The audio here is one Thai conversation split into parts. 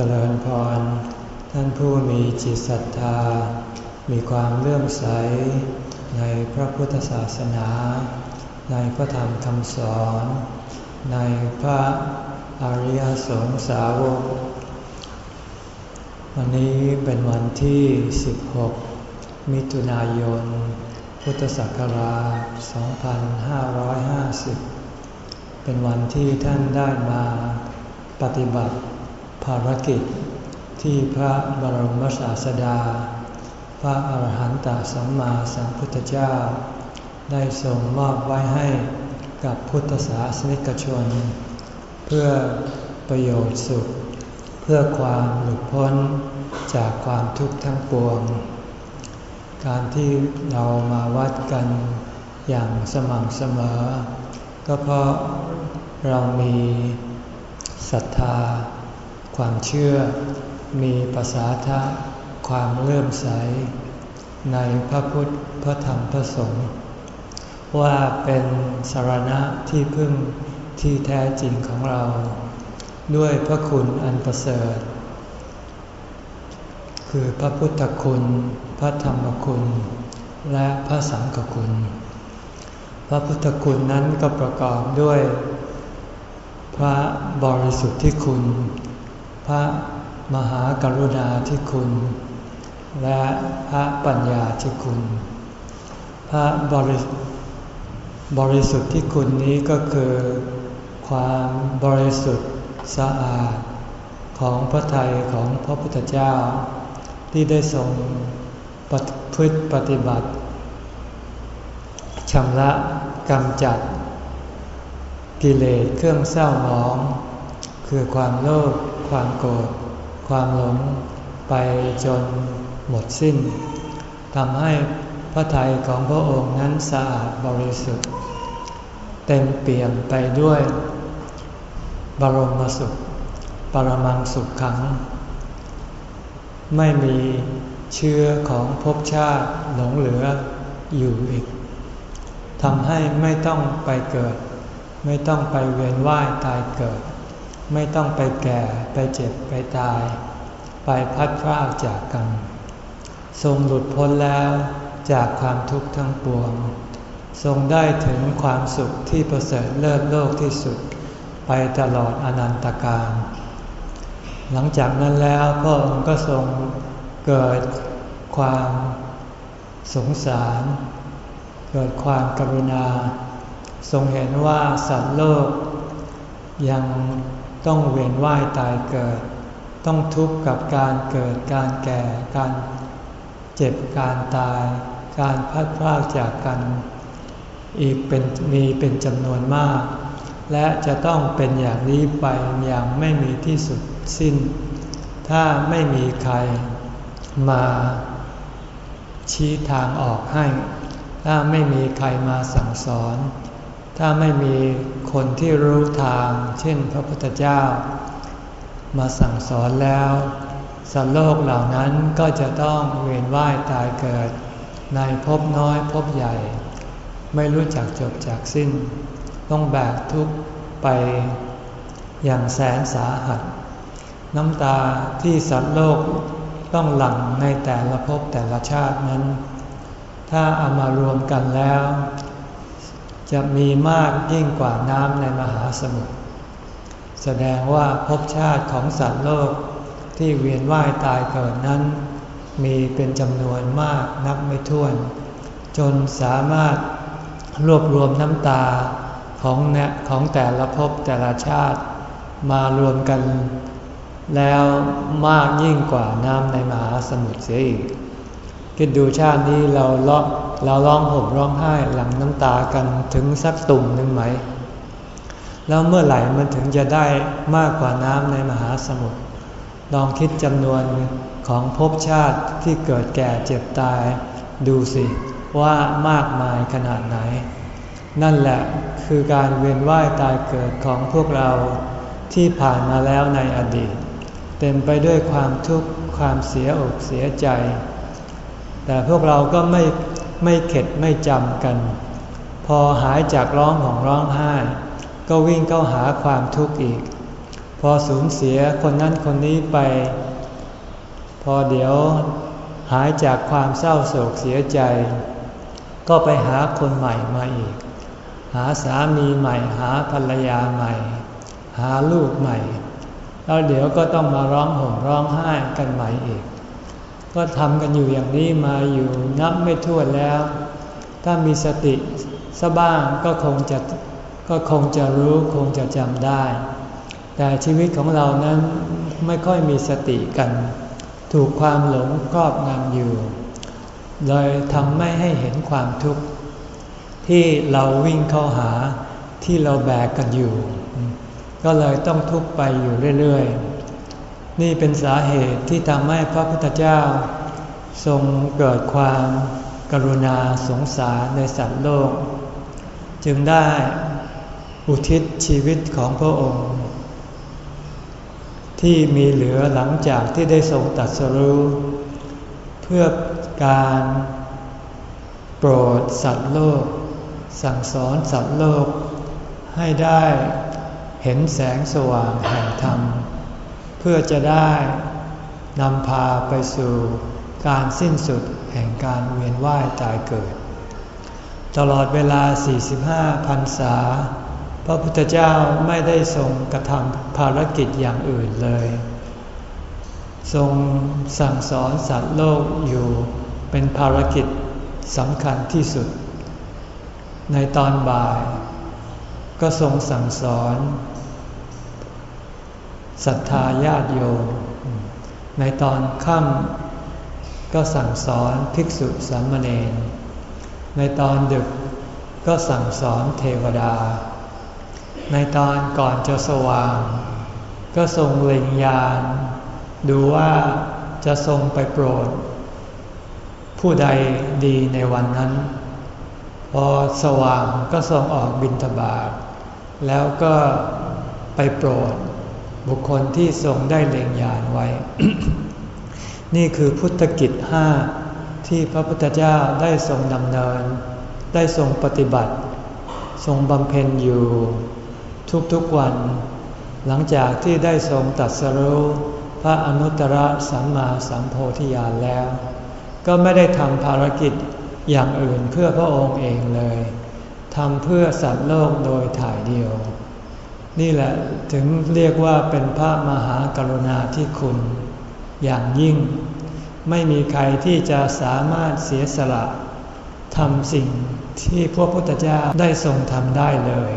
เจริญพร ท่านผู้มีจิตศรัทธา มีความเลื่อมใส ในพระพุทธศาสนา ในพระธรรมคำสอน ในพระอริยสงสาวก วันนี้เป็นวันที่ 16 มิถุนายน พุทธศักราช 2550 เป็นวันที่ท่านได้มาปฏิบัติ ภารกิจที่พระบรมศาสดา พระอาหารหันตสัมมาสัมพุทธเจ้า ได้ทรงมอบไว้ให้กับพุทธศาสนิกชน เพื่อประโยชน์สุข เพื่อความหลุดพ้นจากความทุกข์ทั้งปวง การที่เรามาวัดกันอย่างสม่ำเสมอ ก็เพราะเรามีศรัทธา ความเชื่อมีภาษาทะความเลื่อมใส ในพระพุทธพระธรรมพระสงฆ์ว่าเป็นสารณะที่พึ่งที่แท้จริงของเรา ด้วยพระคุณอันประเสริฐ คือพระพุทธคุณ พระธรรมคุณ และพระสังฆคุณ พระพุทธคุณนั้นก็ประกอบด้วย พระบริสุทธิคุณ พระมหากรุณาธิคุณ และพระปัญญาธิคุณ พระบริบริสุทธิ์ที่คุณนี้ก็คือ ความบริสุทธิ์สะอาด ของพระทัยของพระพุทธเจ้า ที่ได้ทรงปพฤติปฏิบัติชำระกำจัด กิเลสเครื่องเศร้าหมอง คือความโลภ ความโกรธ ความหลงไปจนหมดสิ้นทำให้พระทัยของพระองค์นั้นสะอาดบริสุทธิ์ เต็มเปี่ยมไปด้วย บรมสุข ปรมังสุขขัง ไม่มีเชื้อของภพชาติหลงเหลืออยู่อีกทำให้ไม่ต้องไปเกิด ไม่ต้องไปเวียนว่ายตายเกิด ไม่ต้องไปแก่ไปเจ็บไปตาย ไปพัดพรากจากกัน ทรงหลุดพ้นแล้วจากความทุกข์ทั้งปวง ทรงได้ถึงความสุขที่ประเสริฐเลิศโลกที่สุด ไปตลอดอนันตกาลหลังจากนั้นแล้วพระองค์ก็ทรงเกิดความสงสาร เกิดความกรุณา ทรงเห็นว่าสัตว์โลกยัง ต้องเวียนว่ายตายเกิด ต้องทุกข์กับการเกิดการแก่การเจ็บการตาย การพัดพลากจากกัน อีกเป็นมีเป็นจำนวนมาก และจะต้องเป็นอย่างนี้ไปอย่างไม่มีที่สุดสิ้น ถ้าไม่มีใครมาชี้ทางออกให้ ถ้าไม่มีใครมาสั่งสอน ถ้าไม่มีคนที่รู้ทาง เช่นพระพุทธเจ้า มาสั่งสอนแล้ว สัตว์โลกเหล่านั้นก็จะต้องเวียนว่ายตายเกิด ในภพน้อยภพใหญ่ ไม่รู้จักจบจากสิ้น ต้องแบกทุกข์ไปอย่างแสนสาหัส น้ำตาที่สัตว์โลกต้องหลั่งในแต่ละภพแต่ละชาตินั้น ถ้าเอามารวมกันแล้ว จะมีมากยิ่งกว่าน้ำในมหาสมุทร แสดงว่าภพชาติของสัตว์โลกที่เวียนว่ายตายเกิดนั้น มีเป็นจำนวนมากนับไม่ถ้วน จนสามารถรวบรวมน้ำตาของเนของแต่ละภพแต่ละชาติมารวมกัน แล้วมากยิ่งกว่าน้ำในมหาสมุทรเสียอีก คิดดูชาตินี้เราเลาะเราร้องห่มร้องไห้หลังน้ำตากันถึงสักตุ่มหนึ่งไหม แล้วเมื่อไหร่มันถึงจะได้มากกว่าน้ำในมหาสมุทรลองคิดจำนวนของภพชาติที่เกิดแก่เจ็บตาย ดูสิว่ามากมายขนาดไหน นั่นแหละคือการเวียนว่ายตายเกิดของพวกเราที่ผ่านมาแล้วในอดีต เต็มไปด้วยความทุกข์ความเสียอกเสียใจ แต่พวกเราก็ไม่ไม่เข็ดไม่จำกัน พอหายจากร้องของร้องไห้ ก็วิ่งเข้าหาความทุกข์อีก พอสูญเสียคนนั้นคนนี้ไป พอเดี๋ยวหายจากความเศร้าโศกเสียใจ ก็ไปหาคนใหม่มาอีก หาสามีใหม่ หาภรรยาใหม่ หาลูกใหม่ แล้วเดี๋ยวก็ต้องมาร้องห่มร้องไห้กันใหม่อีก ก็ทำกันอยู่อย่างนี้มาอยู่นับไม่ถ้วนแล้ว ถ้ามีสติสบ้างก็คงจะก็คงจะรู้คงจะจำได้ แต่ชีวิตของเรานั้นไม่ค่อยมีสติกัน ถูกความหลงครอบงำอยู่ เลยทำไม่ให้เห็นความทุกข์ ที่เราวิ่งเข้าหาที่เราแบกกันอยู่ ก็เลยต้องทุกข์ไปอยู่เรื่อยๆ นี่เป็นสาเหตุที่ทำให้พระพุทธเจ้า ทรงเกิดความกรุณาสงสารในสัตว์โลก จึงได้อุทิศชีวิตของพระองค์ ที่มีเหลือหลังจากที่ได้ทรงตัดสรู้ เพื่อการโปรดสัตว์โลก สั่งสอนสัตว์โลก ให้ได้เห็นแสงสว่างแห่งธรรม เพื่อจะได้นำพาไปสู่การสิ้นสุดแห่งการเวียนว่ายตายเกิด ตลอดเวลา 45 พรรษา พระพุทธเจ้าไม่ได้ทรงกระทำภารกิจอย่างอื่นเลย ทรงสั่งสอนสัตว์โลกอยู่เป็นภารกิจสำคัญที่สุด ในตอนบ่าย ก็ทรงสั่งสอน ศรัทธาญาติโยมในตอนค่ำก็สั่งสอนภิกษุสามเณรในตอนดึกก็สั่งสอนเทวดา ในตอนก่อนจะสว่าง ก็ทรงเล็งยานดูว่าจะทรงไปโปรด ผู้ใดดีในวันนั้น พอสว่างก็ทรงออกบินทบาทแล้วก็ไปโปรด บุคคลที่ทรงได้เล็งยานไว้ นี่คือพุทธกิจห้าที่พระพุทธเจ้าได้ทรงดำเนิน ได้ทรงปฏิบัติ ทรงบำเพ็ญอยู่ ทุกๆวัน หลังจากที่ได้ทรงตัดสรู้พระอนุตตรสัมมาสัมโพธิญาณแล้ว ก็ไม่ได้ทำภารกิจอย่างอื่นเพื่อพระองค์เองเลยทำเพื่อสัตว์โลกโดยถ่ายเดียว นี่แหละถึงเรียกว่าเป็นพระมหากรุณาธิคุณ อย่างยิ่ง ไม่มีใครที่จะสามารถเสียสละทำสิ่งที่พวกพุทธเจ้าได้ทรงทำได้เลย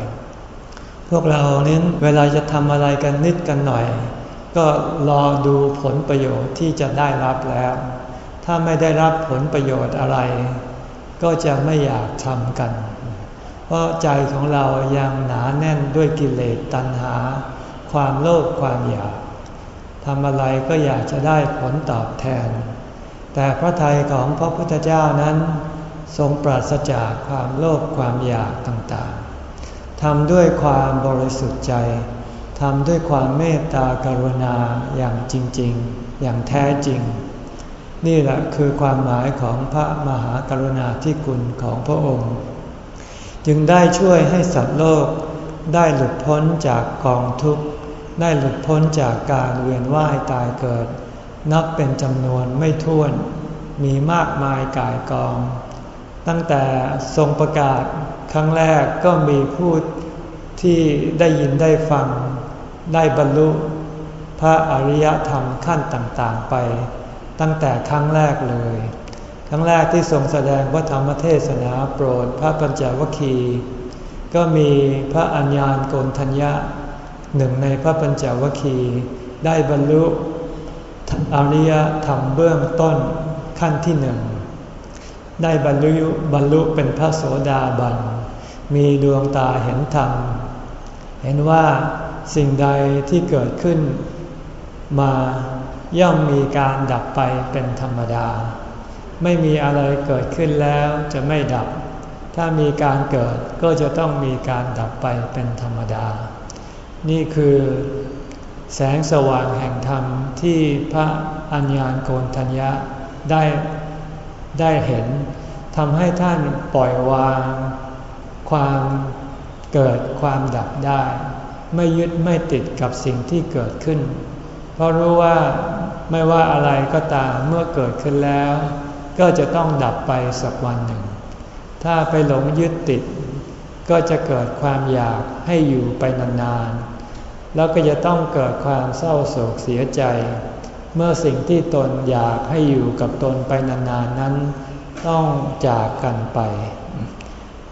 พวกเราเน้นเวลาจะทำอะไรกันนิดกันหน่อย ก็รอดูผลประโยชน์ที่จะได้รับแล้ว ถ้าไม่ได้รับผลประโยชน์อะไร ก็จะไม่อยากทำกัน เพราะใจของเรายังหนาแน่นด้วยกิเลสตัณหา ความโลภความอยากทำอะไรก็อยากจะได้ผลตอบแทน แต่พระทัยของพระพุทธเจ้านั้น ทรงปราศจากความโลภความอยากต่างๆทำด้วยความบริสุทธิ์ใจทำด้วยความเมตตากรุณาอย่างจริงๆ อย่างแท้จริง นี่แหละคือความหมายของพระมหากรุณาธิคุณของพระองค์ จึงได้ช่วยให้สัตว์โลก ได้หลุดพ้นจากกองทุกข์ ได้หลุดพ้นจากการเวียนว่ายตายเกิด นับเป็นจำนวนไม่ถ้วน มีมากมายกายกอง ตั้งแต่ทรงประกาศครั้งแรกก็มีผู้ที่ได้ยินได้ฟัง ได้บรรลุ พระอริยธรรมขั้นต่างๆไป ตั้งแต่ครั้งแรกเลย ครั้งแรกที่ทรงแสดงพระธรรมเทศนาโปรดพระปัญจวัคคีย์ก็มีพระอัญญาณโกนทัญญะหนึ่งในพระปัญจวัคคีย์ได้บรรลุอริยธรรมเบื้องต้นขั้นที่หนึ่งได้บรรลุบรรลุเป็นพระโสดาบัน มีดวงตาเห็นธรรม เห็นว่าสิ่งใดที่เกิดขึ้นมาย่อมมีการดับไปเป็นธรรมดา ไม่มีอะไรเกิดขึ้นแล้วจะไม่ดับ ถ้ามีการเกิดก็จะต้องมีการดับไปเป็นธรรมดา นี่คือแสงสว่างแห่งธรรมที่พระอัญญาณโกนทัญญะได้ได้เห็นทำให้ท่านปล่อยวาง ความเกิดความดับได้ ไม่ยึดไม่ติดกับสิ่งที่เกิดขึ้น เพราะรู้ว่าไม่ว่าอะไรก็ตามเมื่อเกิดขึ้นแล้ว ก็จะต้องดับไปสักวันหนึ่ง ถ้าไปหลงยึดติด ก็จะเกิดความอยากให้อยู่ไปนานๆ แล้วก็จะต้องเกิดความเศร้าโศกเสียใจ เมื่อสิ่งที่ตนอยากให้อยู่กับตนไปนานๆนั้น ต้องจากกันไป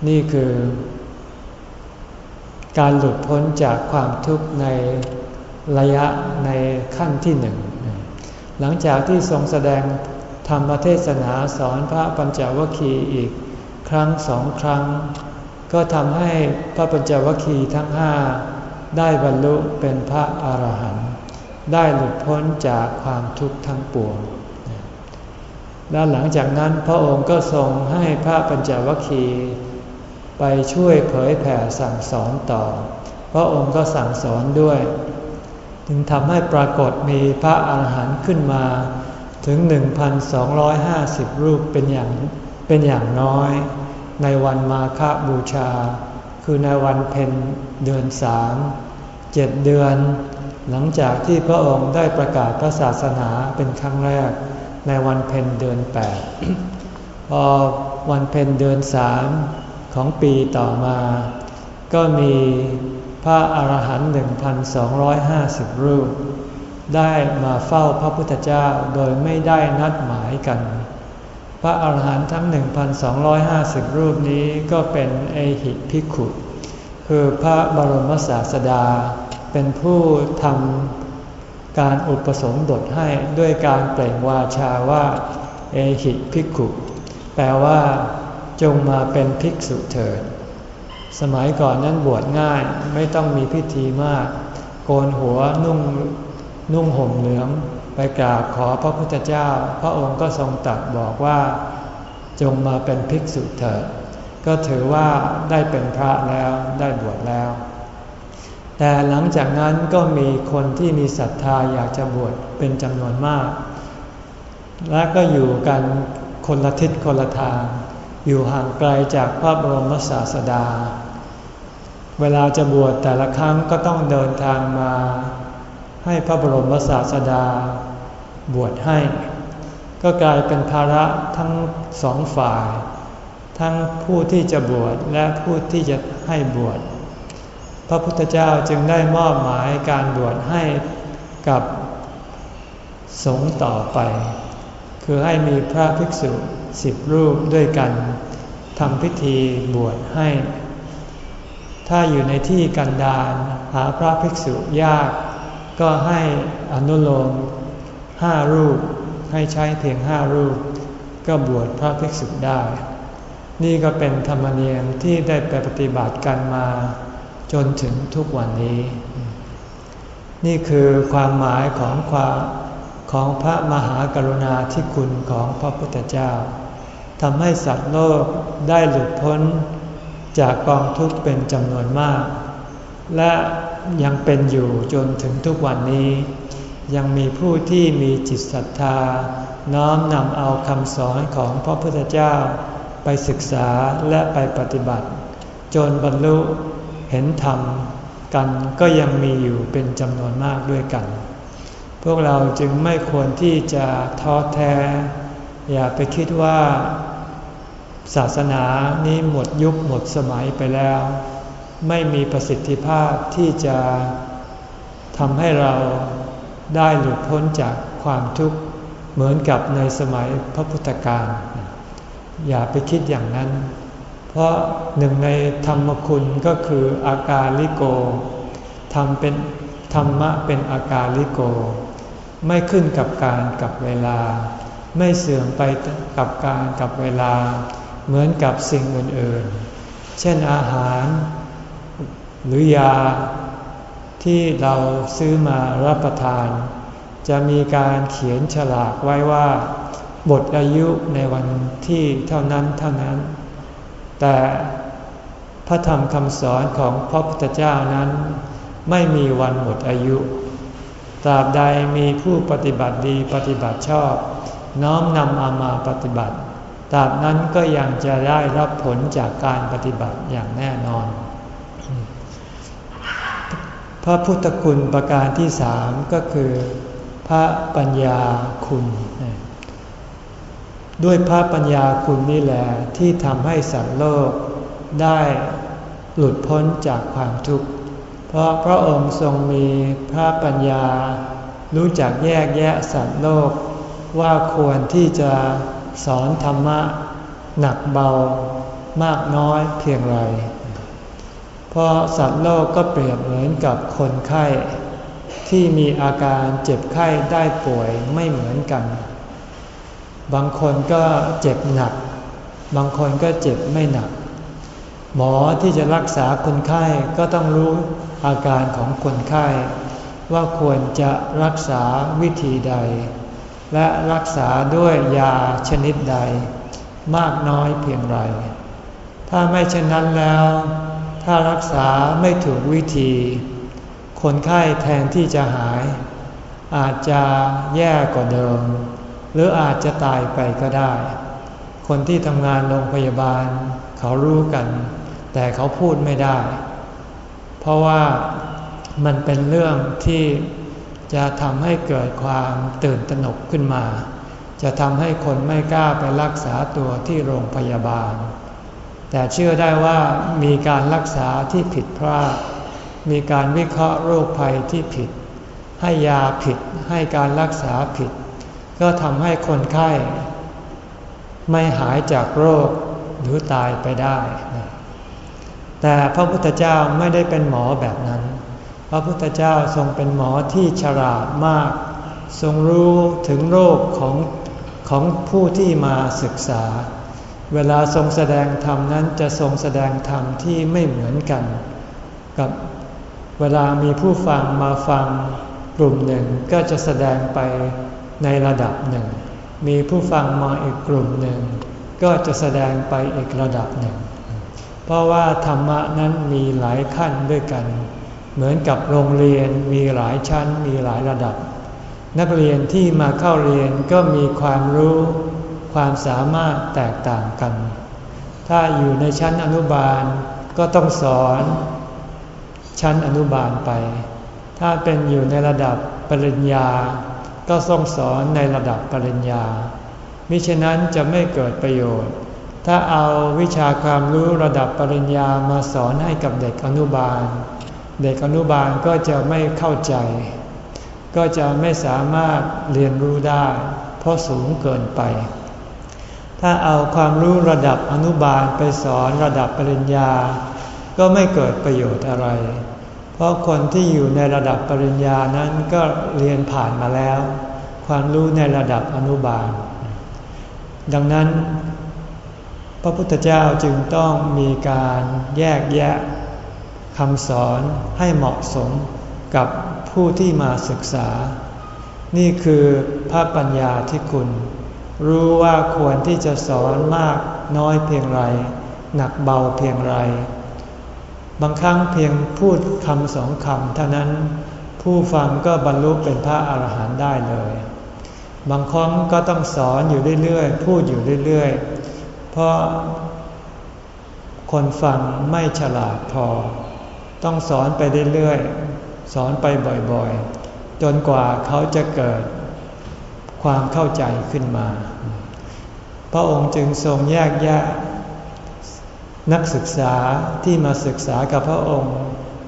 นี่คือ การหลุดพ้นจากความทุกข์ในระยะในขั้นที่หนึ่ง หลังจากที่ทรงแสดง ธรรมเทศนาสอนพระปัญจวัคคีย์อีกครั้งสองครั้ง ก็ทำให้พระปัญจวัคคีย์ทั้งห้าได้บรรลุเป็นพระอรหันต์ได้หลุดพ้นจากความทุกข์ทั้งปวงและหลังจากนั้นพระองค์ก็ทรงให้พระปัญจวัคคีย์ไปช่วยเผยแผ่สั่งสอนต่อ พระองค์ก็สั่งสอนด้วย จึงทำให้ปรากฏมีพระอาหารหันต์ขึ้นมา ถึง 1,250 รูปเป็นอย่างเป็นอย่างน้อย ในวันมาฆบูชา คือในวันเพ็ญเดือนสามเจ็ดเดือน หลังจากที่พระองค์ได้ประกาศพระศาสนาเป็นครั้งแรก ในวันเพ็ญเดือนแปดพอวันเพ็ญเดือนสามของปีต่อมา ก็มีพระอาหารหันต์1,250 รูป ได้มาเฝ้าพระพุทธเจ้าโดยไม่ได้นัดหมายกัน พระอาหารหันต์ทั้ง 1,250 รูปนี้ก็เป็นเอหิพิขุ คือพระบรมศาสดา เป็นผู้ทำการอุปสมบทให้ด้วยการเปล่งวาชาว่า เอหิพิขุ แปลว่าจงมาเป็นภิกษุเถิด สมัยก่อนนั้นบวชง่ายไม่ต้องมีพิธีมาก โกนหัวนุ่ง นุ่งห่มเหลืองไปกราบขอพระพุทธเจ้า พระองค์ก็ทรงตัดบอกว่า จงมาเป็นภิกษุเถิดก็ถือว่าได้เป็นพระแล้วได้บวชแล้ว แต่หลังจากนั้นก็มีคนที่มีศรัทธาอยากจะบวชเป็นจำนวนมาก และก็อยู่กันคนละทิศคนละทาง อยู่ห่างไกลจากพระบรมศาสดา เวลาจะบวชแต่ละครั้งก็ต้องเดินทางมา ให้พระบรมศาสดา บวชให้ ก็กลายเป็นภาระทั้งสองฝ่าย ทั้งผู้ที่จะบวชและผู้ที่จะให้บวช พระพุทธเจ้าจึงได้มอบหมายการบวชให้กับสงฆ์ต่อไป คือให้มีพระภิกษุสิบรูปด้วยกันทำพิธีบวชให้ ถ้าอยู่ในที่กันดารหาพระภิกษุยาก ก็ให้อนุโลมห้ารูป ให้ใช้เพียงห้ารูป ก็บวชพระภิกษุได้ นี่ก็เป็นธรรมเนียมที่ได้ไปปฏิบัติกันมา จนถึงทุกวันนี้ นี่คือความหมายของความของพระมหากรุณาธิคุณของพระพุทธเจ้าทำให้สัตว์โลกได้หลุดพ้นจากกองทุกข์เป็นจำนวนมาก และ ยังเป็นอยู่จนถึงทุกวันนี้ ยังมีผู้ที่มีจิตศรัทธา น้อมนำเอาคำสอนของพระพุทธเจ้า ไปศึกษาและไปปฏิบัติ จนบรรลุเห็นธรรมกันก็ยังมีอยู่เป็นจำนวนมากด้วยกัน พวกเราจึงไม่ควรที่จะท้อแท้ อย่าไปคิดว่า ศาสนานี้หมดยุคหมดสมัยไปแล้ว ไม่มีประสิทธิภาพที่จะทำให้เราได้หลุดพ้นจากความทุกข์เหมือนกับในสมัยพระพุทธการ อย่าไปคิดอย่างนั้น เพราะหนึ่งในธรรมคุณก็คืออาการลิโกทำเป็นธรรมะเป็นอาการลิโก ไม่ขึ้นกับการกับเวลา ไม่เสื่อมไปกับการกับเวลา เหมือนกับสิ่งอื่นๆ เช่นอาหาร หรือยาที่เราซื้อมารับประทาน จะมีการเขียนฉลากไว้ว่าหมดอายุในวันที่เท่านั้นเท่านั้น แต่พระธรรมคำสอนของพระพุทธเจ้านั้น ไม่มีวันหมดอายุ ตราบใดมีผู้ปฏิบัติดีปฏิบัติชอบ น้อมนำเอามาปฏิบัติ ตราบนั้นก็ยังจะได้รับผลจากการปฏิบัติอย่างแน่นอน ระพุทธคุณประการที่สามก็คือ พระปัญญาคุณ ด้วยพระปัญญาคุณนี่แหละที่ทำให้สัตว์โลกได้หลุดพ้นจากความทุกข์ เพราะพระองค์ทรงมีพระปัญญา รู้จักแยกแยะสัตว์โลก ว่าควรที่จะสอนธรรมะ หนักเบามากน้อยเพียงไร เพราะสัตว์โลกก็เปรียบเหมือนกับคนไข้ ที่มีอาการเจ็บไข้ได้ป่วยไม่เหมือนกัน บางคนก็เจ็บหนัก บางคนก็เจ็บไม่หนัก หมอที่จะรักษาคนไข้ก็ต้องรู้อาการของคนไข้ ว่าควรจะรักษาวิธีใด และรักษาด้วยยาชนิดใด มากน้อยเพียงไร ถ้าไม่เช่นนั้นแล้ว ถ้ารักษาไม่ถูกวิธี คนไข้แทนที่จะหาย อาจจะแย่กว่าเดิม หรืออาจจะตายไปก็ได้ คนที่ทำงานโรงพยาบาล เขารู้กัน แต่เขาพูดไม่ได้ เพราะว่ามันเป็นเรื่องที่จะทำให้เกิดความตื่นตระหนกขึ้นมา จะทำให้คนไม่กล้าไปรักษาตัวที่โรงพยาบาล แต่เชื่อได้ว่ามีการรักษาที่ผิดพลาด มีการวิเคราะห์โรคภัยที่ผิด ให้ยาผิด ให้การรักษาผิด ก็ทำให้คนไข้ ไม่หายจากโรคหรือตายไปได้ แต่พระพุทธเจ้าไม่ได้เป็นหมอแบบนั้น พระพุทธเจ้าทรงเป็นหมอที่ฉลาดมาก ทรงรู้ถึงโรคของของผู้ที่มาศึกษา เวลาทรงแสดงธรรมนั้นจะทรงแสดงธรรมที่ไม่เหมือนกัน กับเวลามีผู้ฟังมาฟังกลุ่มหนึ่งก็จะแสดงไปในระดับหนึ่ง มีผู้ฟังมาอีกกลุ่มหนึ่ง ก็จะแสดงไปอีกระดับหนึ่ง เพราะว่าธรรมะนั้นมีหลายขั้นด้วยกัน เหมือนกับโรงเรียนมีหลายชั้นมีหลายระดับ นักเรียนที่มาเข้าเรียนก็มีความรู้ ความสามารถแตกต่างกัน ถ้าอยู่ในชั้นอนุบาลก็ต้องสอนชั้นอนุบาลไป ถ้าเป็นอยู่ในระดับปริญญา ก็ต้องสอนในระดับปริญญา มิฉะนั้นจะไม่เกิดประโยชน์ ถ้าเอาวิชาความรู้ระดับปริญญามาสอนให้กับเด็กอนุบาล เด็กอนุบาลก็จะไม่เข้าใจ ก็จะไม่สามารถเรียนรู้ได้ เพราะสูงเกินไป ถ้าเอาความรู้ระดับอนุบาลไปสอนระดับปริญญา ก็ไม่เกิดประโยชน์อะไร เพราะคนที่อยู่ในระดับปริญญานั้นก็เรียนผ่านมาแล้ว ความรู้ในระดับอนุบาล ดังนั้น พระพุทธเจ้าจึงต้องมีการแยกแยะคำสอนให้เหมาะสมกับผู้ที่มาศึกษา นี่คือพระปัญญาที่คุณ รู้ว่าควรที่จะสอนมากน้อยเพียงไร หนักเบาเพียงไร บางครั้งเพียงพูดคำสองคำเท่านั้นผู้ฟังก็บรรลุเป็นพระอาหารหันต์ได้เลย บางครั้งก็ต้องสอนอยู่เรื่อยๆ พูดอยู่เรื่อยๆ เพราะคนฟังไม่ฉลาดพอ ต้องสอนไปเรื่อยๆ สอนไปบ่อยๆ จนกว่าเขาจะเกิด ความเข้าใจขึ้นมา พระองค์จึงทรงแยกแยะ นักศึกษาที่มาศึกษากับพระองค์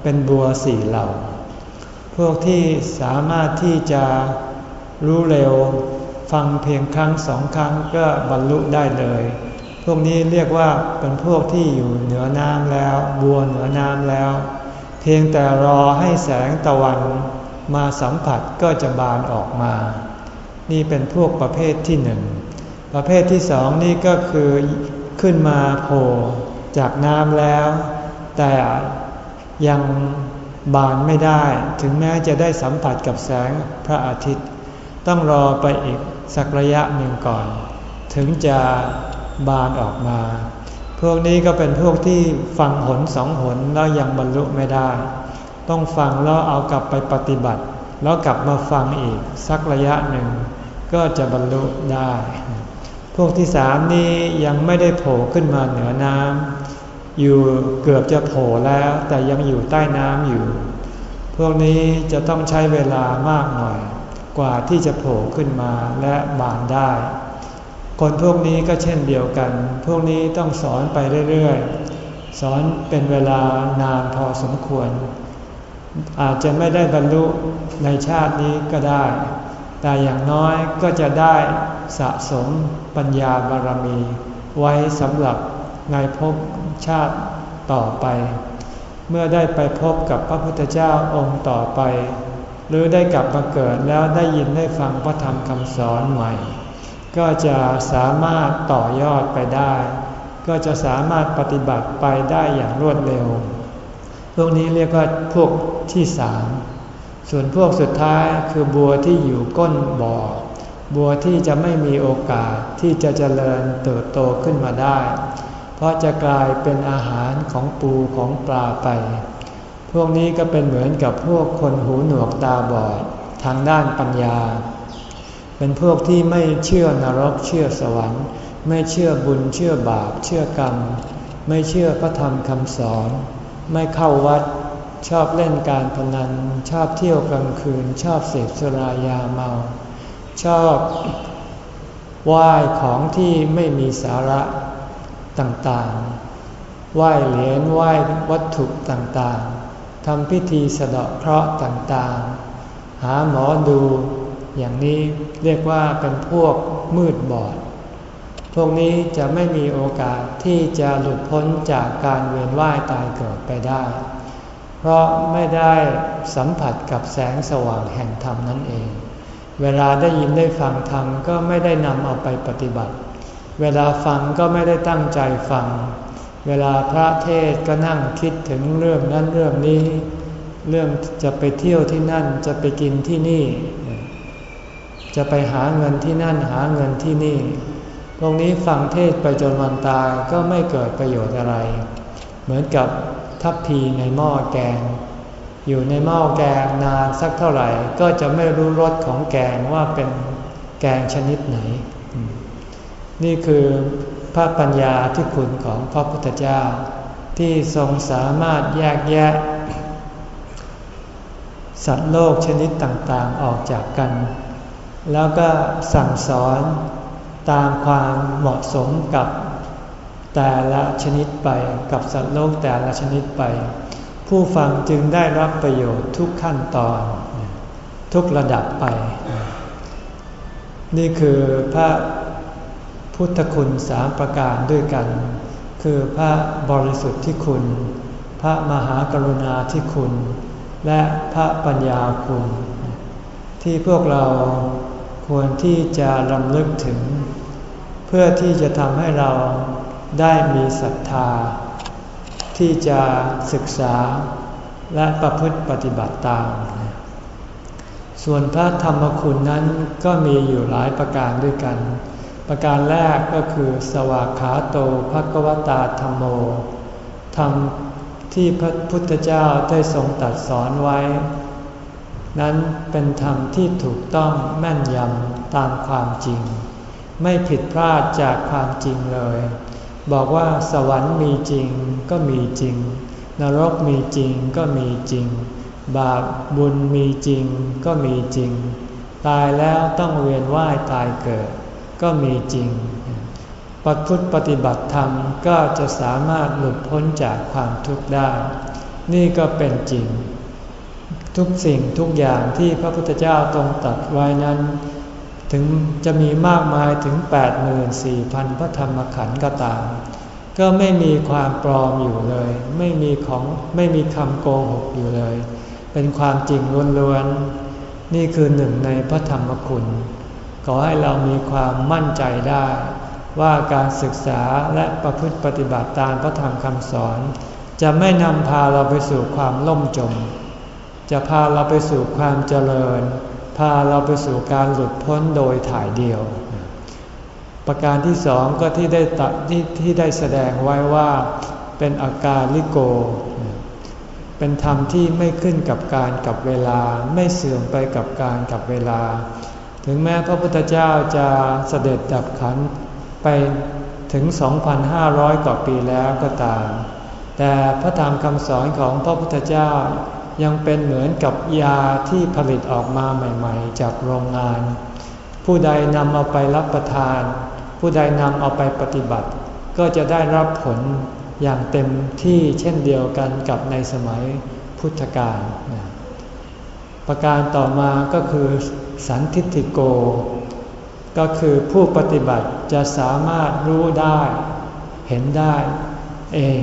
เป็นบัวสี่เหล่า พวกที่สามารถที่จะรู้เร็วฟังเพียงครั้งสองครั้งก็บรรลุได้เลย พวกนี้เรียกว่าเป็นพวกที่อยู่เหนือน้ำแล้ว บัวเหนือน้ำแล้ว เพียงแต่รอให้แสงตะวันมาสัมผัสก็จะบานออกมา นี่เป็นพวกประเภทที่หนึ่ง ประเภทที่สองนี่ก็คือขึ้นมาโผล่จากน้ำแล้ว แต่ยังบานไม่ได้ ถึงแม้จะได้สัมผัสกับแสงพระอาทิตย์ ต้องรอไปอีกสักระยะหนึ่งก่อน ถึงจะบานออกมา พวกนี้ก็เป็นพวกที่ฟังหนสองหนแล้วยังบรรลุไม่ได้ ต้องฟังแล้วเอากลับไปปฏิบัติ แล้วกลับมาฟังอีกสักระยะหนึ่ง ก็จะบรรลุได้ พวกที่สามนี้ยังไม่ได้โผล่ขึ้นมาเหนือน้ำอยู่เกือบจะโผล่แล้วแต่ยังอยู่ใต้น้ำอยู่ พวกนี้จะต้องใช้เวลามากหน่อย กว่าที่จะโผล่ขึ้นมาและบานได้ คนพวกนี้ก็เช่นเดียวกัน พวกนี้ต้องสอนไปเรื่อยๆ สอนเป็นเวลานานพอสมควร อาจจะไม่ได้บรรลุในชาตินี้ก็ได้ แต่อย่างน้อยก็จะได้สะสมปัญญาบารมี ไว้สำหรับในภพชาติต่อไป เมื่อได้ไปพบกับพระพุทธเจ้าองค์ต่อไป หรือได้กลับมาเกิดแล้วได้ยินได้ฟังพระธรรมคำสอนใหม่ ก็จะสามารถต่อยอดไปได้ ก็จะสามารถปฏิบัติไปได้อย่างรวดเร็ว พวกนี้เรียกว่าพวกที่สาม ส่วนพวกสุดท้ายคือบัวที่อยู่ก้นบ่อ บัวที่จะไม่มีโอกาสที่จะเจริญเติบโตขึ้นมาได้ เพราะจะกลายเป็นอาหารของปูของปลาไป พวกนี้ก็เป็นเหมือนกับพวกคนหูหนวกตาบอดทางด้านปัญญา เป็นพวกที่ไม่เชื่อนรกเชื่อสวรรค์ ไม่เชื่อบุญเชื่อบาปเชื่อกรรม ไม่เชื่อพระธรรมคำสอน ไม่เข้าวัด ชอบเล่นการพนัน ชอบเที่ยวกลางคืน ชอบเสพสุรายาเมา ชอบไหว้ของที่ไม่มีสาระต่างๆ ไหว้เหรียญไหว้วัตถุต่างๆ ทำพิธีสะเดาะเคราะห์ต่างๆ หาหมอดู อย่างนี้เรียกว่าเป็นพวกมืดบอด พวกนี้จะไม่มีโอกาสที่จะหลุดพ้นจากการเวียนว่ายตายเกิดไปได้ เพราะไม่ได้สัมผัสกับแสงสว่างแห่งธรรมนั่นเอง เวลาได้ยินได้ฟังธรรมก็ไม่ได้นำเอาไปปฏิบัติ เวลาฟังก็ไม่ได้ตั้งใจฟัง เวลาพระเทศก็นั่งคิดถึงเรื่องนั้นเรื่องนี้ เรื่องจะไปเที่ยวที่นั่นจะไปกินที่นี่ จะไปหาเงินที่นั่นหาเงินที่นี่ตรงนี้ฟังเทศไปจนวันตายก็ไม่เกิดประโยชน์อะไร เหมือนกับ ทัพพีในหม้อแกง อยู่ในหม้อแกงนานสักเท่าไหร่ก็จะไม่รู้รสของแกงว่าเป็นแกงชนิดไหน นี่คือพระปัญญาที่คุณของพระพุทธเจ้า ที่ทรงสามารถแยกแยะ สัตว์โลกชนิดต่างๆออกจากกัน แล้วก็สั่งสอนตามความเหมาะสมกับ แต่ละชนิดไปกับสัตว์โลกแต่ละชนิดไป ผู้ฟังจึงได้รับประโยชน์ทุกขั้นตอน ทุกระดับไป นี่คือพระพุทธคุณสามประการด้วยกัน คือพระบริสุทธิ์ที่คุณ พระมหากรุณาที่คุณ และพระปัญญาคุณ ที่พวกเราควรที่จะรำลึกถึง เพื่อที่จะทำให้เรา ได้มีศรัทธา ที่จะศึกษาและประพฤติปฏิบัติตาม ส่วนพระธรรมคุณนั้นก็มีอยู่หลายประการด้วยกัน ประการแรกก็คือ สวากขาโตภกวตาธรรมโมธรรมที่พระพุทธเจ้าได้ทรงตัดสอนไว้ นั้นเป็นธรรมที่ถูกต้องแม่นยำตามความจริง ไม่ผิดพลาดจากความจริงเลย บอกว่าสวรรค์มีจริงก็มีจริง นรกมีจริงก็มีจริง บาปบุญมีจริงก็มีจริง ตายแล้วต้องเวียนว่ายตายเกิด ก็มีจริงปฏิปฏิบัติธรรมก็จะสามารถหลุดพ้นจากความทุกข์ได้ นี่ก็เป็นจริง ทุกสิ่งทุกอย่างที่พระพุทธเจ้าทรงตัดไว้นั้น ถึงจะมีมากมายถึง 84,000 พระธรรมขันธ์ก็ตาม ก็ไม่มีความปลอมอยู่เลย ไม่มีของไม่มีคำโกหกอยู่เลย เป็นความจริงล้วนๆ นี่คือหนึ่งในพระธรรมคุณ ขอให้เรามีความมั่นใจได้ ว่าการศึกษาและประพฤติปฏิบัติตามพระธรรมคำสอน จะไม่นำพาเราไปสู่ความล่มจม จะพาเราไปสู่ความเจริญาเราไปสู่การหลุดพ้นโดยถ่ายเดียว ประการที่สองก็ที่ได้ตัดที่ที่ได้แสดงไว้ว่าเป็นอาการลิโก เป็นธรรมที่ไม่ขึ้นกับการกับเวลาไม่เสื่อมไปกับการกับเวลา ถึงแม้พระพุทธเจ้าจะเสด็จดับขันไปถึง 2,500 กว่าปีแล้วก็ตาม แต่พระธรรมคำสอนของพระพุทธเจ้า ยังเป็นเหมือนกับยาที่ผลิตออกมาใหม่ๆ จากโรงงาน ผู้ใดนำเอาไปรับประทาน ผู้ใดนำเอาไปปฏิบัติ ก็จะได้รับผลอย่างเต็มที่เช่นเดียวกันกับในสมัยพุทธกาลประการต่อมาก็คือสันทิติโก ก็คือผู้ปฏิบัติจะสามารถรู้ได้ เห็นได้เอง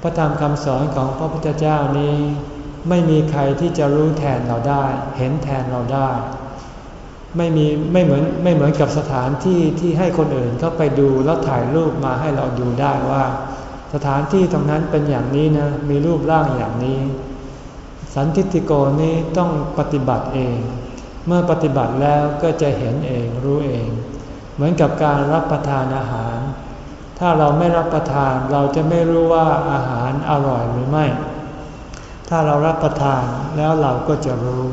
พระธรรมคำสอนของพระพุทธเจ้านี้ ไม่มีใครที่จะรู้แทนเราได้ เห็นแทนเราได้ ไม่มีไม่เหมือนไม่เหมือนกับสถานที่ที่ให้คนอื่นเข้าไปดูแล้วถ่ายรูปมาให้เราดูได้ว่า สถานที่ตรงนั้นเป็นอย่างนี้นะมีรูปร่างอย่างนี้ สันทิติโกนี้ต้องปฏิบัติเอง เมื่อปฏิบัติแล้วก็จะเห็นเองรู้เอง เหมือนกับการรับประทานอาหาร ถ้าเราไม่รับประทานเราจะไม่รู้ว่าอาหารอร่อยหรือไม่ ถ้าเรารับประทานแล้วเราก็จะรู้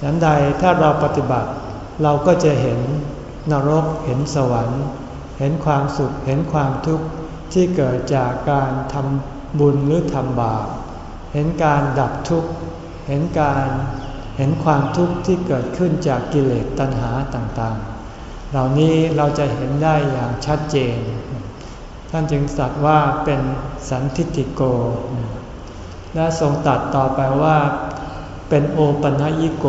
ฉันใดถ้าเราปฏิบัติ เราก็จะเห็นนรกเห็นสวรรค์ เห็นความสุขเห็นความทุกข์ที่เกิดจากการทำบุญหรือทำบาปเห็นการดับทุกข์เห็นการเห็นความทุกข์ที่เกิดขึ้นจากกิเลสตัณหาต่างๆ เหล่านี้เราจะเห็นได้อย่างชัดเจน ท่านจึงสัตว์ว่าเป็นสันทิติโก และทรงตัดต่อไปว่าเป็นโอปัญญิโก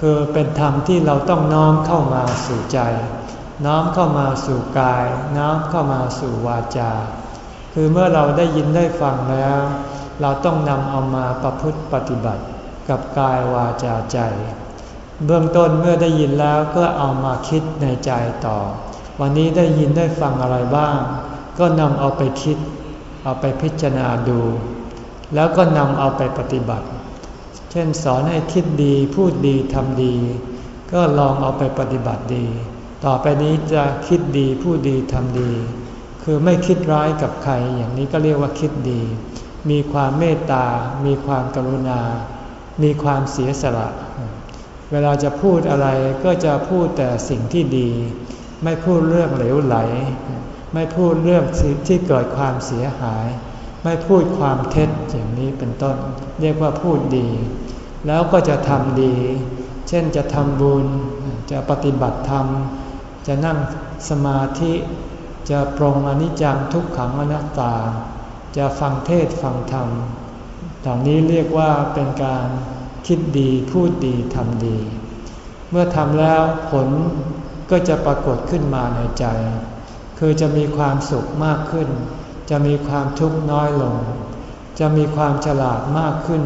คือเป็นธรรมที่เราต้องน้อมเข้ามาสู่ใจ น้อมเข้ามาสู่กาย น้อมเข้ามาสู่วาจา คือเมื่อเราได้ยินได้ฟังแล้ว เราต้องนำเอามาประพฤติปฏิบัติกับกายวาจาใจ เบื้องต้นเมื่อได้ยินแล้วก็เอามาคิดในใจต่อ วันนี้ได้ยินได้ฟังอะไรบ้าง ก็นำเอาไปคิด เอาไปพิจารณาดู แล้วก็นำเอาไปปฏิบัติ เช่นสอนให้คิดดีพูดดีทำดี ก็ลองเอาไปปฏิบัติดี ต่อไปนี้จะคิดดีพูดดีทำดี คือไม่คิดร้ายกับใครอย่างนี้ก็เรียกว่าคิดดี มีความเมตตา มีความกรุณา มีความเสียสละ เวลาจะพูดอะไรก็จะพูดแต่สิ่งที่ดี ไม่พูดเรื่องเหลวไหล ไม่พูดเรื่องที่เกิดความเสียหาย ไม่พูดความเท็จอย่างนี้เป็นต้น เรียกว่าพูดดี แล้วก็จะทำดี เช่นจะทำบุญ จะปฏิบัติธรรม จะนั่งสมาธิ จะปรงอนิจจังทุกขังอนัตตา จะฟังเทศฟังธรรมเหล่านี้เรียกว่าเป็นการคิดดีพูดดีทำดี เมื่อทำแล้วผลก็จะปรากฏขึ้นมาในใจ คือจะมีความสุขมากขึ้น จะมีความทุกข์น้อยลง จะมีความฉลาดมากขึ้น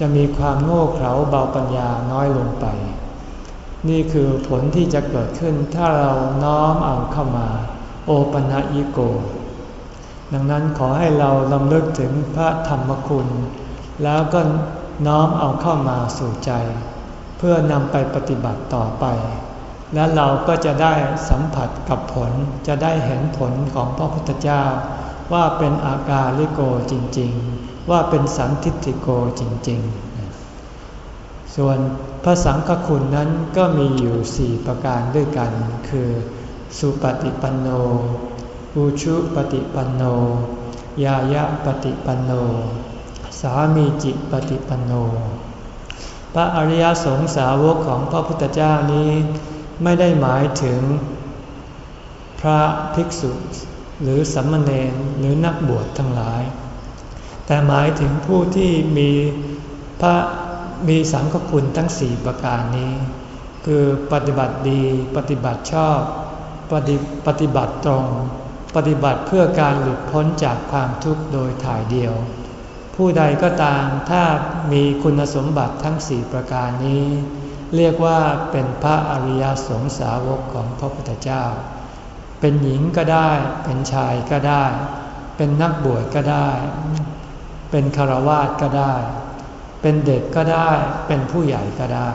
จะมีความโง่เขลาเบาปัญญาน้อยลงไป นี่คือผลที่จะเกิดขึ้นถ้าเราน้อมเอาเข้ามา โอปัญญิโก ดังนั้นขอให้เราลำลึกถึงพระธรรมคุณ แล้วก็น้อมเอาเข้ามาสู่ใจ เพื่อนำไปปฏิบัติต่อไป และเราก็จะได้สัมผัสกับผลจะได้เห็นผลของพระพุทธเจ้า ว่าเป็นอากาลิโกจริง ๆ ว่าเป็นสันทิติโกจริง ๆ ส่วนพระสังฆคุณนั้นก็มีอยู่สี่ประการด้วยกัน คือ สุปฏิปันโน อุชุปฏิปันโน ยายะปฏิปันโน สามีจิปฏิปันโน พระอริยสงสาวกของพระพุทธเจ้านี้ ไม่ได้หมายถึงพระภิกษุ หรือสัมมเนรหรือนักบวชทั้งหลาย แต่หมายถึงผู้ที่มีพระมีสังฆคุณทั้งสี่ประการนี้ คือปฏิบัติดีปฏิบัติชอบปฏิปฏิบัติตรง ปฏิบัติเพื่อการหลุดพ้นจากความทุกข์โดยถ่ายเดียว ผู้ใดก็ตามถ้ามีคุณสมบัติทั้งสี่ประการนี้ เรียกว่าเป็นพระอริยสงสาวกของพระพุทธเจ้า เป็นหญิงก็ได้ เป็นชายก็ได้ เป็นนักบวชก็ได้ เป็นคารวาสก็ได้ เป็นเด็กก็ได้ เป็นผู้ใหญ่ก็ได้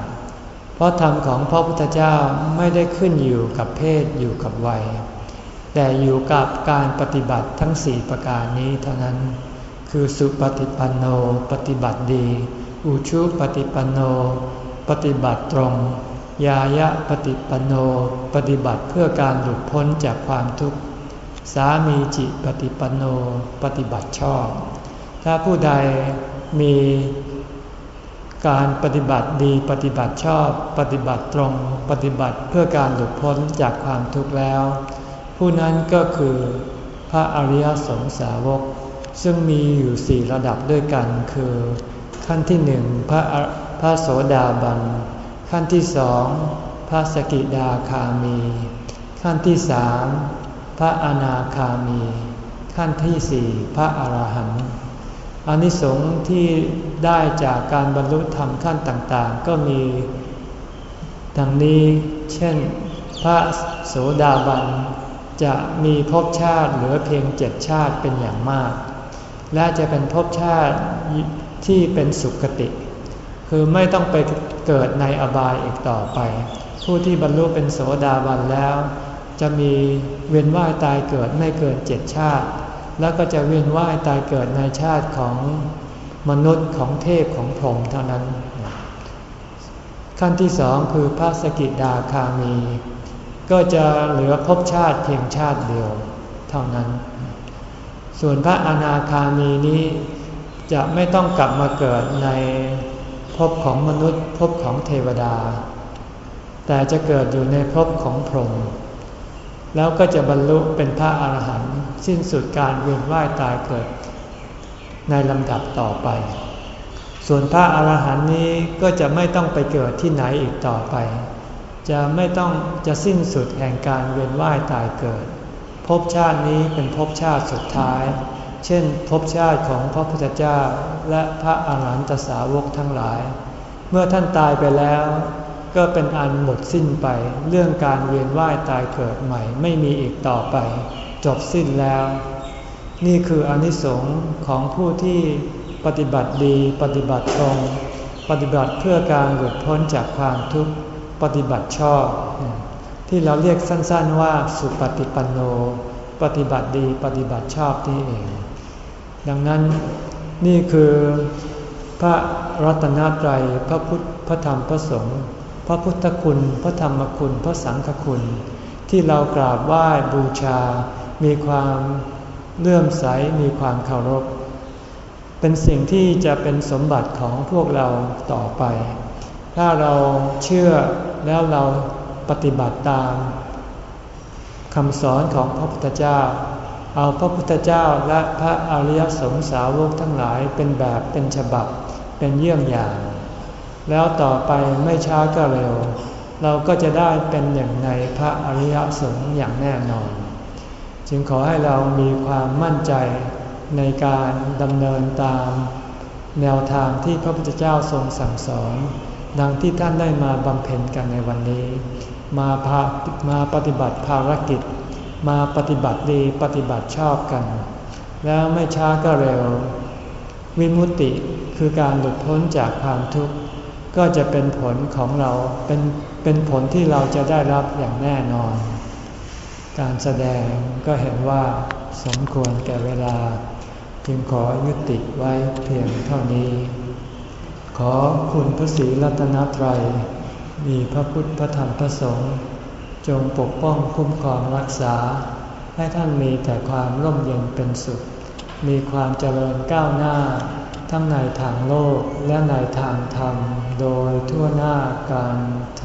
เพราะธรรมของพระพุทธเจ้าไม่ได้ขึ้นอยู่กับเพศอยู่กับวัย แต่อยู่กับการปฏิบัติทั้งสี่ประการนี้เท่านั้น คือสุปฏิปันโนปฏิบัติดี อุชุปฏิปันโน ปฏิบัติตรง ยายะปฏิปโน ปฏิบัติเพื่อการหลุดพ้นจากความทุกข์ สามีจิปฏิปโน ปฏิบัติชอบ ถ้าผู้ใดมีการปฏิบัติดีปฏิบัติชอบ ปฏิบัติตรง ปฏิบัติเพื่อการหลุดพ้นจากความทุกข์แล้ว ผู้นั้นก็คือพระอริยสงสาวก ซึ่งมีอยู่สี่ระดับด้วยกันคือ ขั้นที่หนึ่งพระพระโสดาบัน ขั้นที่สองพระสกิดาคามี ขั้นที่สามพระอนาคามี ขั้นที่สี่พระอรหันต์อานิสงส์ที่ได้จากการบรรลุธรรมขั้นต่างๆ ก็มีดังนี้เช่น พระโสดาบันจะมีภพชาติเหลือเพียงเจ็ดชาติเป็นอย่างมาก และจะเป็นภพชาติที่เป็นสุขติ คือไม่ต้องไปเกิดในอบายอีกต่อไป ผู้ที่บรรลุเป็นโสดาบันแล้ว จะมีเวียนว่ายตายเกิดไม่เกินเจ็ดชาติ แล้วก็จะเวียนว่ายตายเกิดในชาติของมนุษย์ของเทพของพรหมเท่านั้น ขั้นที่สองคือพระสกิดาคามี ก็จะเหลือภพชาติเพียงชาติเดียวเท่านั้น ส่วนพระอนาคามีนี้จะไม่ต้องกลับมาเกิดใน ภพของมนุษย์ภพของเทวดา แต่จะเกิดอยู่ในภพของพรหมแล้วก็จะบรรลุเป็นพระอาหารหันต์สิ้นสุดการเวียนว่ายตายเกิด ในลำดับต่อไป ส่วนพระอาหารหันต์นี้ก็จะไม่ต้องไปเกิดที่ไหนอีกต่อไป จะไม่ต้องจะสิ้นสุดแห่งการเวียนว่ายตายเกิดภพชาตินี้เป็นภพชาติสุดท้าย เช่นภพชาติของพระพุทธเจ้าและพระอาหารหันตสาวกทั้งหลาย เมื่อท่านตายไปแล้ว ก็เป็นอันหมดสิ้นไป เรื่องการเวียนว่ายตายเกิดใหม่ ไม่มีอีกต่อไป จบสิ้นแล้ว นี่คืออนิสงค์ของผู้ที่ปฏิบัติดีปฏิบัติตรง ปฏิบัติเพื่อการหลุดพ้นจากความทุกข์ปฏิบัติชอบ ที่เราเรียกสั้นๆว่าสุปฏิปันโน ปฏิบัติดีปฏิบัติชอบที่เอง ดังนั้นนี่คือพระรัตนตรัยพระพุทธพระธรรมพระสงฆ์พระพุทธคุณ พระธรรมคุณ พระสังฆคุณ ที่เรากราบไหว้บูชา มีความเลื่อมใสมีความเคารพ เป็นสิ่งที่จะเป็นสมบัติของพวกเราต่อไป ถ้าเราเชื่อแล้วเราปฏิบัติตามคำสอนของพระพุทธเจ้า เอาพระพุทธเจ้าและพระอริยสงสาวกทั้งหลายเป็นแบบเป็นฉบับเป็นเยี่ยงอย่าง แล้วต่อไปไม่ช้าก็เร็ว เราก็จะได้เป็นหนึ่งในพระอริยสงฆ์อย่างแน่นอน จึงขอให้เรามีความมั่นใจในการดำเนินตาม แนวทางที่พระพุทธเจ้าทรงสั่งสอน ดังที่ท่านได้มาบำเพ็ญกันในวันนี้ มาพามาปฏิบัติภารกิจ มาปฏิบัติดีปฏิบัติชอบกัน แล้วไม่ช้าก็เร็ว วิมุตติคือการหลุดพ้นจากความทุกข์ก็จะเป็นผลของเราเป็นเป็นผลที่เราจะได้รับอย่างแน่นอน การแสดงก็เห็นว่าสมควรแก่เวลา จึงขอยุติไว้เพียงเท่านี้ ขอคุณพระศรีรัตนตรัย มีพระพุทธพระธรรมพระสงฆ์ จงปกป้องคุ้มครองรักษา ให้ท่านมีแต่ความร่มเย็นเป็นสุข มีความเจริญก้าวหน้า ทั้งในทางโลกและในทางธรรม โดยทั่วหน้ากันเธอ